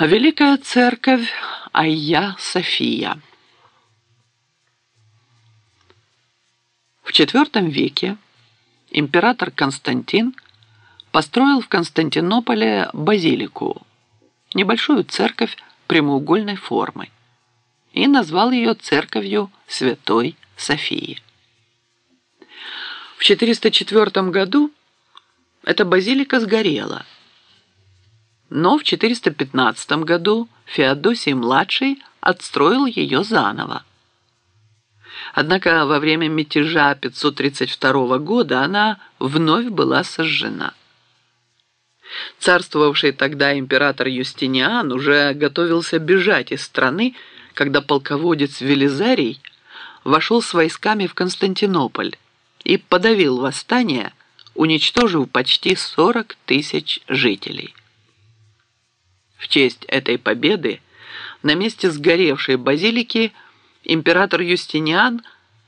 Великая церковь Айя София. В IV веке император Константин построил в Константинополе базилику, небольшую церковь прямоугольной формы, и назвал ее церковью Святой Софии. В 404 году эта базилика сгорела – но в 415 году Феодосий-младший отстроил ее заново. Однако во время мятежа 532 года она вновь была сожжена. Царствовавший тогда император Юстиниан уже готовился бежать из страны, когда полководец Велизарий вошел с войсками в Константинополь и подавил восстание, уничтожив почти 40 тысяч жителей. В честь этой победы на месте сгоревшей базилики император Юстиниан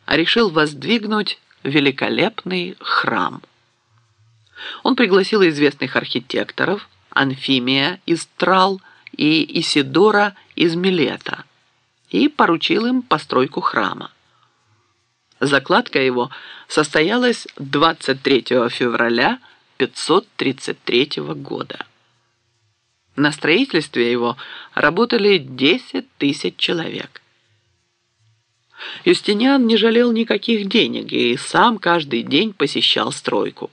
решил воздвигнуть великолепный храм. Он пригласил известных архитекторов Анфимия из Трал и Исидора из Милета и поручил им постройку храма. Закладка его состоялась 23 февраля 533 года. На строительстве его работали 10 тысяч человек. Юстиниан не жалел никаких денег и сам каждый день посещал стройку.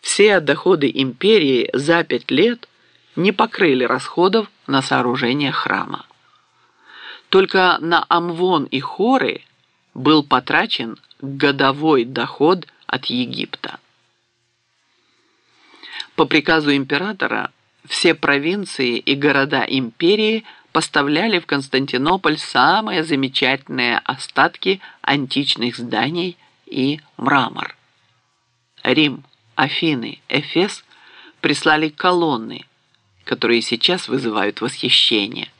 Все доходы империи за пять лет не покрыли расходов на сооружение храма. Только на Амвон и Хоры был потрачен годовой доход от Египта. По приказу императора все провинции и города империи поставляли в Константинополь самые замечательные остатки античных зданий и мрамор. Рим, Афины, Эфес прислали колонны, которые сейчас вызывают восхищение.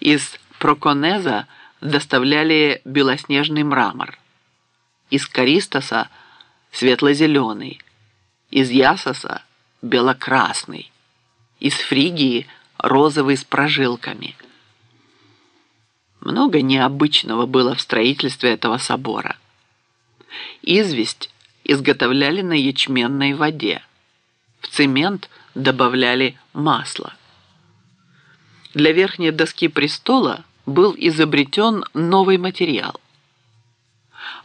Из Проконеза доставляли белоснежный мрамор, из Каристоса – светло-зеленый, из Ясоса – белокрасный из Фригии розовый с прожилками. Много необычного было в строительстве этого собора. Известь изготовляли на ячменной воде. В цемент добавляли масло. Для верхней доски престола был изобретен новый материал.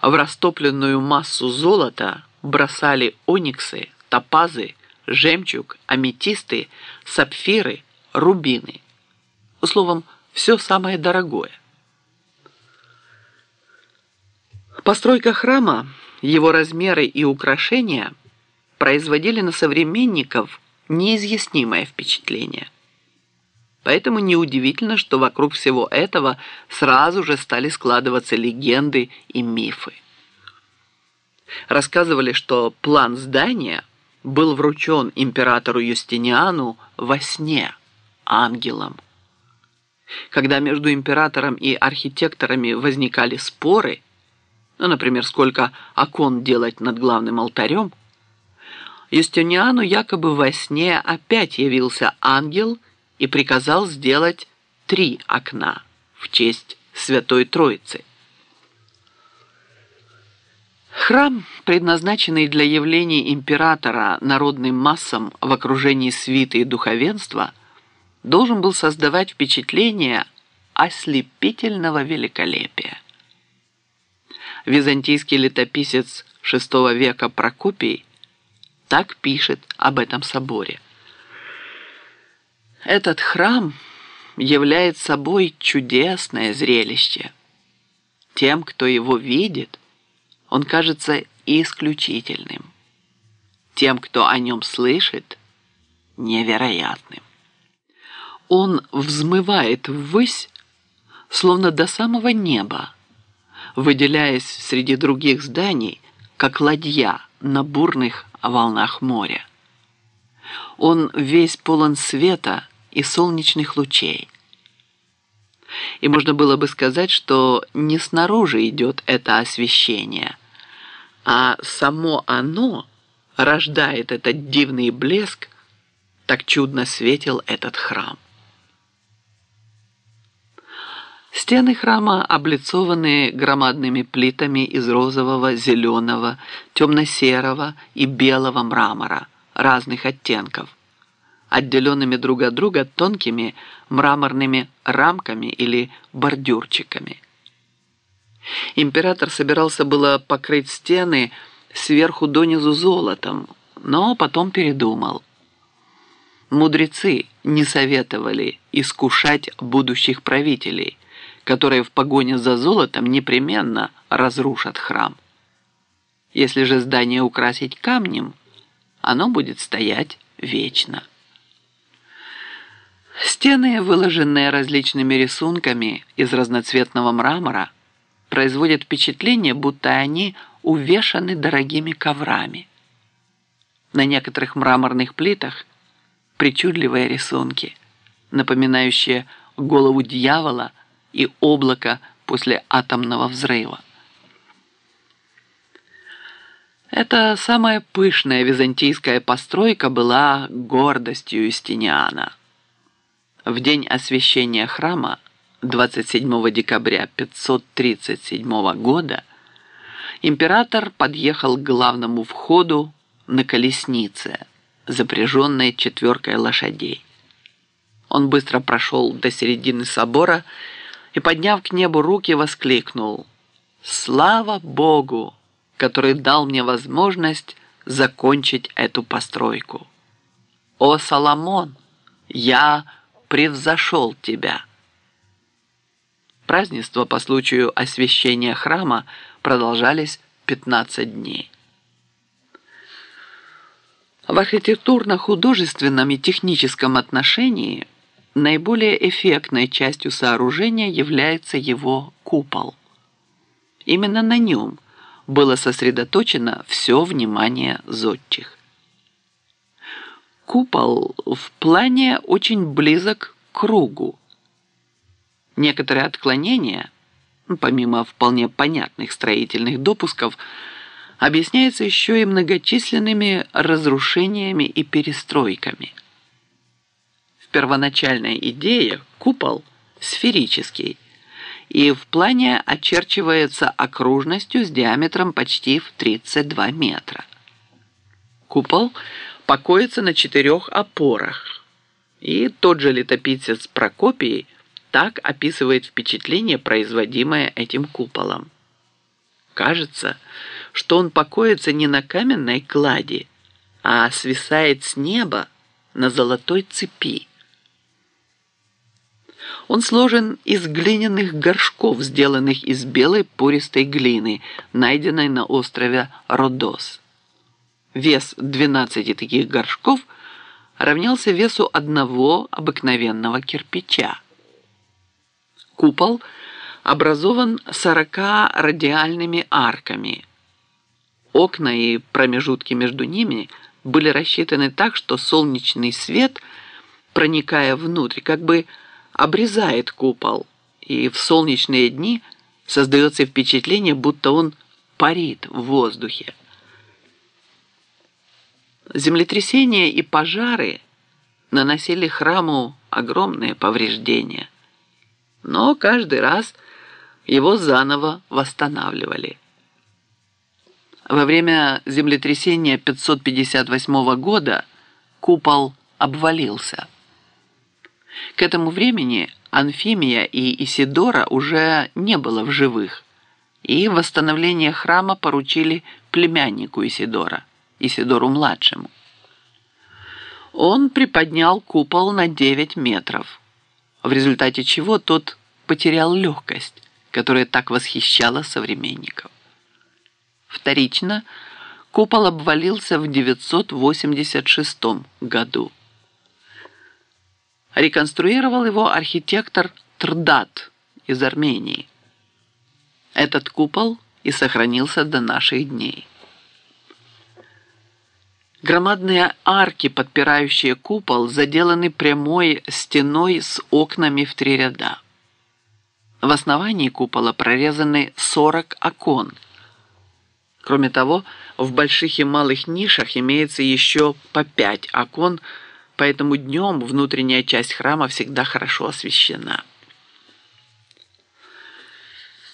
В растопленную массу золота бросали ониксы, топазы, жемчуг, аметисты, сапфиры, рубины. Словом, все самое дорогое. Постройка храма, его размеры и украшения производили на современников неизъяснимое впечатление. Поэтому неудивительно, что вокруг всего этого сразу же стали складываться легенды и мифы. Рассказывали, что план здания – был вручен императору Юстиниану во сне ангелом. Когда между императором и архитекторами возникали споры, ну, например, сколько окон делать над главным алтарем, Юстиниану якобы во сне опять явился ангел и приказал сделать три окна в честь Святой Троицы. Храм, предназначенный для явлений императора народным массам в окружении свиты и духовенства, должен был создавать впечатление ослепительного великолепия. Византийский летописец VI века Прокопий так пишет об этом соборе. Этот храм является собой чудесное зрелище. Тем, кто его видит, он кажется исключительным. Тем, кто о нем слышит, невероятным. Он взмывает ввысь, словно до самого неба, выделяясь среди других зданий, как ладья на бурных волнах моря. Он весь полон света и солнечных лучей. И можно было бы сказать, что не снаружи идет это освещение – а само оно рождает этот дивный блеск так чудно светил этот храм. Стены храма облицованы громадными плитами из розового, зеленого, темно-серого и белого мрамора разных оттенков, отделенными друг от друга тонкими мраморными рамками или бордюрчиками. Император собирался было покрыть стены сверху донизу золотом, но потом передумал. Мудрецы не советовали искушать будущих правителей, которые в погоне за золотом непременно разрушат храм. Если же здание украсить камнем, оно будет стоять вечно. Стены, выложенные различными рисунками из разноцветного мрамора, производят впечатление, будто они увешаны дорогими коврами. На некоторых мраморных плитах причудливые рисунки, напоминающие голову дьявола и облако после атомного взрыва. Эта самая пышная византийская постройка была гордостью Юстиниана. В день освящения храма 27 декабря 537 года император подъехал к главному входу на колеснице, запряженной четверкой лошадей. Он быстро прошел до середины собора и, подняв к небу руки, воскликнул «Слава Богу, который дал мне возможность закончить эту постройку! О, Соломон, я превзошел тебя!» Празднества по случаю освящения храма продолжались 15 дней. В архитектурно-художественном и техническом отношении наиболее эффектной частью сооружения является его купол. Именно на нем было сосредоточено все внимание зодчих. Купол в плане очень близок к кругу, Некоторые отклонения, ну, помимо вполне понятных строительных допусков, объясняются еще и многочисленными разрушениями и перестройками. В первоначальной идее купол сферический и в плане очерчивается окружностью с диаметром почти в 32 метра. Купол покоится на четырех опорах, и тот же летописец Прокопий – так описывает впечатление, производимое этим куполом. Кажется, что он покоится не на каменной клади, а свисает с неба на золотой цепи. Он сложен из глиняных горшков, сделанных из белой пористой глины, найденной на острове Родос. Вес 12 таких горшков равнялся весу одного обыкновенного кирпича. Купол образован 40 радиальными арками. Окна и промежутки между ними были рассчитаны так, что солнечный свет, проникая внутрь, как бы обрезает купол, и в солнечные дни создается впечатление, будто он парит в воздухе. Землетрясения и пожары наносили храму огромные повреждения но каждый раз его заново восстанавливали. Во время землетрясения 558 года купол обвалился. К этому времени Анфимия и Исидора уже не было в живых, и восстановление храма поручили племяннику Исидора, Исидору-младшему. Он приподнял купол на 9 метров – в результате чего тот потерял легкость, которая так восхищала современников. Вторично купол обвалился в 986 году. Реконструировал его архитектор Трдат из Армении. Этот купол и сохранился до наших дней. Громадные арки, подпирающие купол, заделаны прямой стеной с окнами в три ряда. В основании купола прорезаны 40 окон. Кроме того, в больших и малых нишах имеется еще по пять окон, поэтому днем внутренняя часть храма всегда хорошо освещена.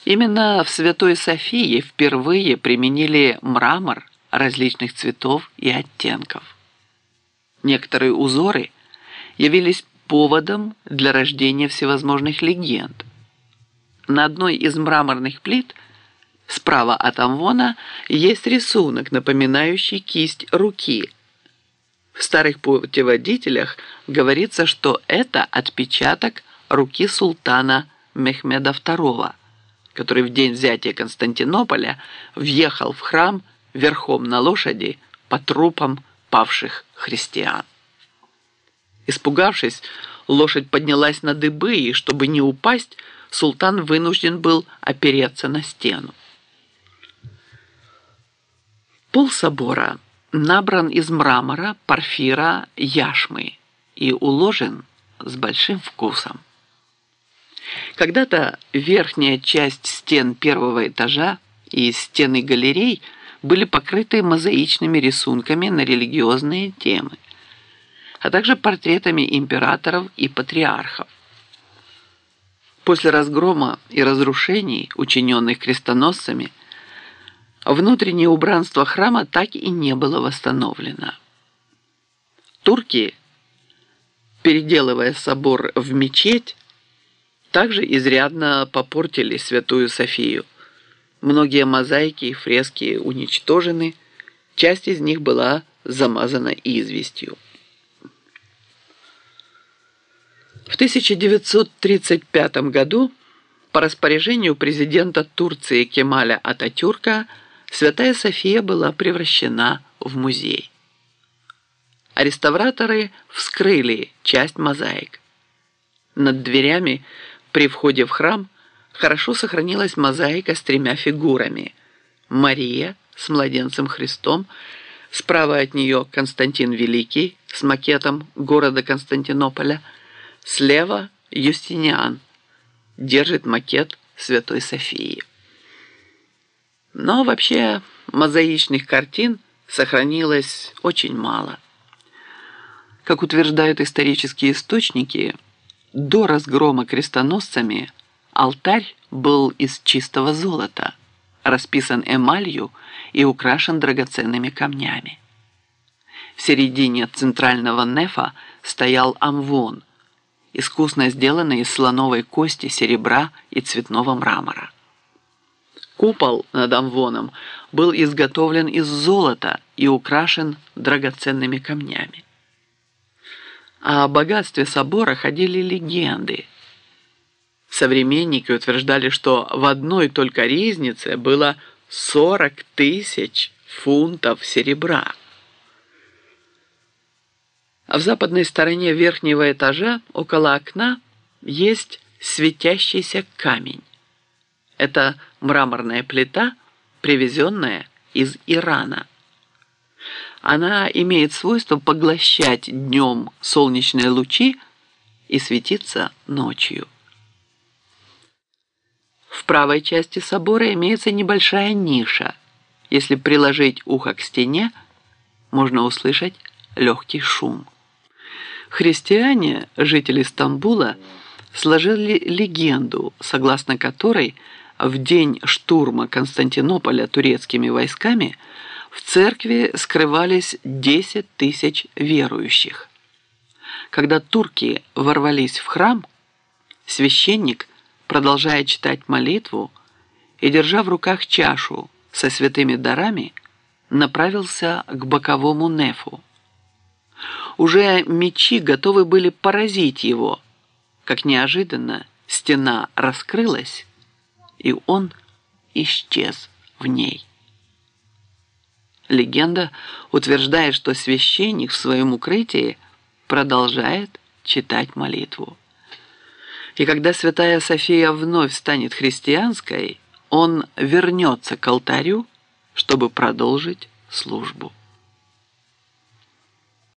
Именно в Святой Софии впервые применили мрамор различных цветов и оттенков. Некоторые узоры явились поводом для рождения всевозможных легенд. На одной из мраморных плит справа от Амвона есть рисунок, напоминающий кисть руки. В старых путеводителях говорится, что это отпечаток руки султана Мехмеда II, который в день взятия Константинополя въехал в храм верхом на лошади по трупам павших христиан. Испугавшись, лошадь поднялась на дыбы, и чтобы не упасть, султан вынужден был опереться на стену. Пол собора набран из мрамора, порфира, яшмы и уложен с большим вкусом. Когда-то верхняя часть стен первого этажа и стены галерей были покрыты мозаичными рисунками на религиозные темы а также портретами императоров и патриархов. После разгрома и разрушений, учиненных крестоносцами, внутреннее убранство храма так и не было восстановлено. Турки, переделывая собор в мечеть, также изрядно попортили Святую Софию. Многие мозаики и фрески уничтожены, часть из них была замазана известью. В 1935 году по распоряжению президента Турции Кемаля Ататюрка Святая София была превращена в музей. А реставраторы вскрыли часть мозаик. Над дверями при входе в храм хорошо сохранилась мозаика с тремя фигурами. Мария с младенцем Христом, справа от нее Константин Великий с макетом города Константинополя – Слева Юстиниан держит макет Святой Софии. Но вообще мозаичных картин сохранилось очень мало. Как утверждают исторические источники, до разгрома крестоносцами алтарь был из чистого золота, расписан эмалью и украшен драгоценными камнями. В середине центрального нефа стоял амвон, искусно сделанный из слоновой кости, серебра и цветного мрамора. Купол над амвоном был изготовлен из золота и украшен драгоценными камнями. О богатстве собора ходили легенды. Современники утверждали, что в одной только ризнице было 40 тысяч фунтов серебра. А в западной стороне верхнего этажа, около окна, есть светящийся камень. Это мраморная плита, привезенная из Ирана. Она имеет свойство поглощать днем солнечные лучи и светиться ночью. В правой части собора имеется небольшая ниша. Если приложить ухо к стене, можно услышать легкий шум. Христиане, жители Стамбула, сложили легенду, согласно которой в день штурма Константинополя турецкими войсками в церкви скрывались 10 тысяч верующих. Когда турки ворвались в храм, священник, продолжая читать молитву и держа в руках чашу со святыми дарами, направился к боковому нефу. Уже мечи готовы были поразить его, как неожиданно стена раскрылась, и он исчез в ней. Легенда утверждает, что священник в своем укрытии продолжает читать молитву. И когда святая София вновь станет христианской, он вернется к алтарю, чтобы продолжить службу.